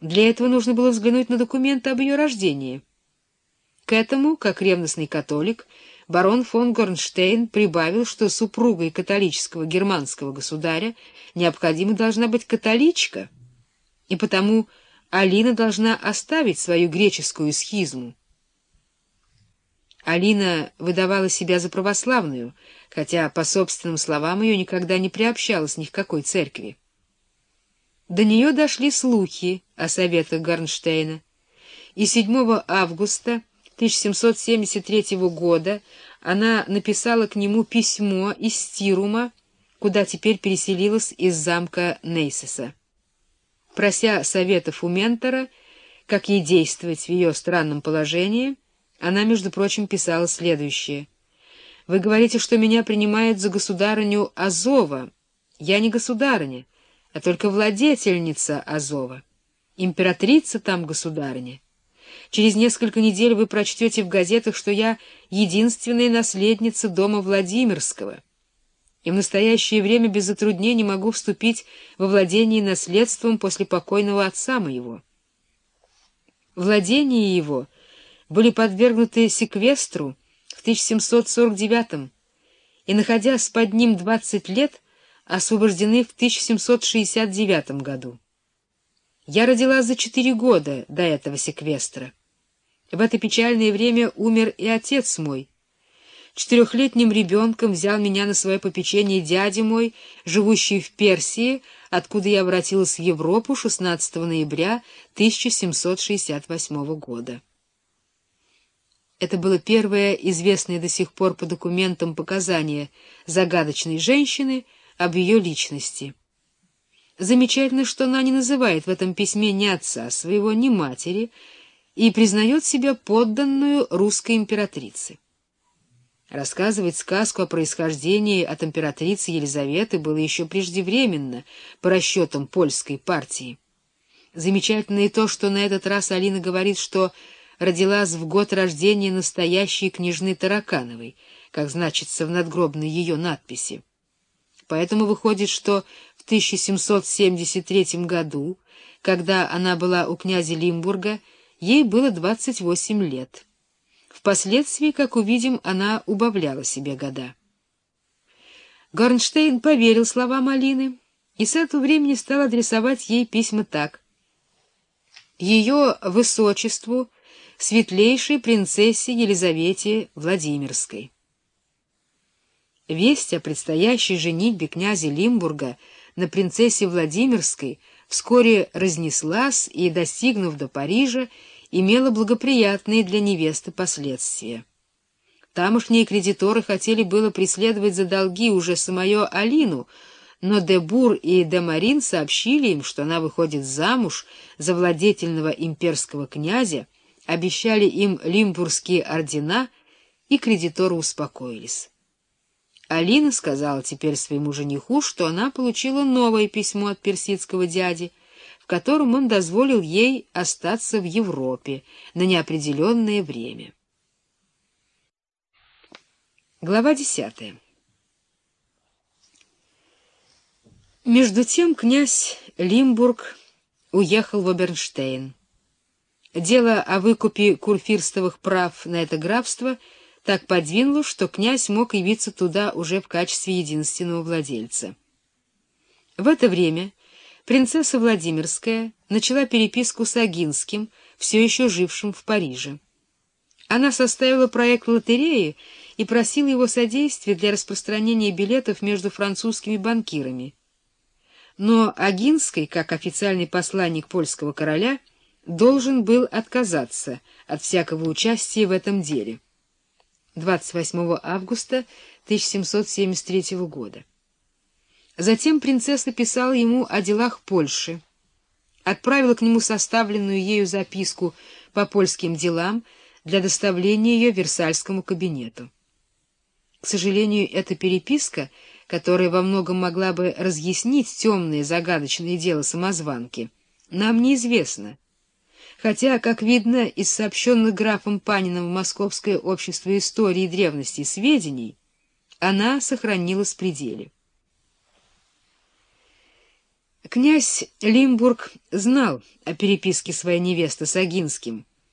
Для этого нужно было взглянуть на документы об ее рождении. К этому, как ревностный католик, барон фон Горнштейн прибавил, что супругой католического германского государя необходимо должна быть католичка, и потому Алина должна оставить свою греческую схизму. Алина выдавала себя за православную, хотя, по собственным словам, ее никогда не приобщалась ни к какой церкви. До нее дошли слухи о советах Горнштейна, и 7 августа 1773 года она написала к нему письмо из Стирума, куда теперь переселилась из замка Нейсеса. Прося советов у ментора, как ей действовать в ее странном положении, она, между прочим, писала следующее. «Вы говорите, что меня принимают за государыню Азова. Я не государыня, а только владетельница Азова. Императрица там государыня. Через несколько недель вы прочтете в газетах, что я единственная наследница дома Владимирского» и в настоящее время без затруднений могу вступить во владение наследством после покойного отца моего. Владения его были подвергнуты секвестру в 1749 и, находясь под ним 20 лет, освобождены в 1769 году. Я родилась за четыре года до этого секвестра. В это печальное время умер и отец мой, Четырехлетним ребенком взял меня на свое попечение дядя мой, живущий в Персии, откуда я обратилась в Европу 16 ноября 1768 года. Это было первое известное до сих пор по документам показание загадочной женщины об ее личности. Замечательно, что она не называет в этом письме ни отца своего, ни матери и признает себя подданную русской императрице. Рассказывать сказку о происхождении от императрицы Елизаветы было еще преждевременно, по расчетам польской партии. Замечательно и то, что на этот раз Алина говорит, что родилась в год рождения настоящей княжны Таракановой, как значится в надгробной ее надписи. Поэтому выходит, что в 1773 году, когда она была у князя Лимбурга, ей было 28 лет. Впоследствии, как увидим, она убавляла себе года. Горнштейн поверил словам Алины и с этого времени стал адресовать ей письма так. Ее высочеству, светлейшей принцессе Елизавете Владимирской. Весть о предстоящей женитьбе князя Лимбурга на принцессе Владимирской вскоре разнеслась и, достигнув до Парижа, имела благоприятные для невесты последствия. Тамошние кредиторы хотели было преследовать за долги уже самую Алину, но Дебур и Демарин сообщили им, что она выходит замуж за владетельного имперского князя, обещали им лимбургские ордена, и кредиторы успокоились. Алина сказала теперь своему жениху, что она получила новое письмо от персидского дяди — которым он дозволил ей остаться в Европе на неопределенное время. Глава десятая Между тем князь Лимбург уехал в Обернштейн. Дело о выкупе курфирстовых прав на это графство так подвинуло, что князь мог явиться туда уже в качестве единственного владельца. В это время принцесса Владимирская начала переписку с Агинским, все еще жившим в Париже. Она составила проект лотереи и просила его содействия для распространения билетов между французскими банкирами. Но Агинский, как официальный посланник польского короля, должен был отказаться от всякого участия в этом деле. 28 августа 1773 года. Затем принцесса писала ему о делах Польши, отправила к нему составленную ею записку по польским делам для доставления ее Версальскому кабинету. К сожалению, эта переписка, которая во многом могла бы разъяснить темное загадочное дело самозванки, нам неизвестна, хотя, как видно из сообщенных графом Паниным в Московское общество истории и древности сведений, она сохранилась в пределе. Князь Лимбург знал о переписке своей невесты с Агинским,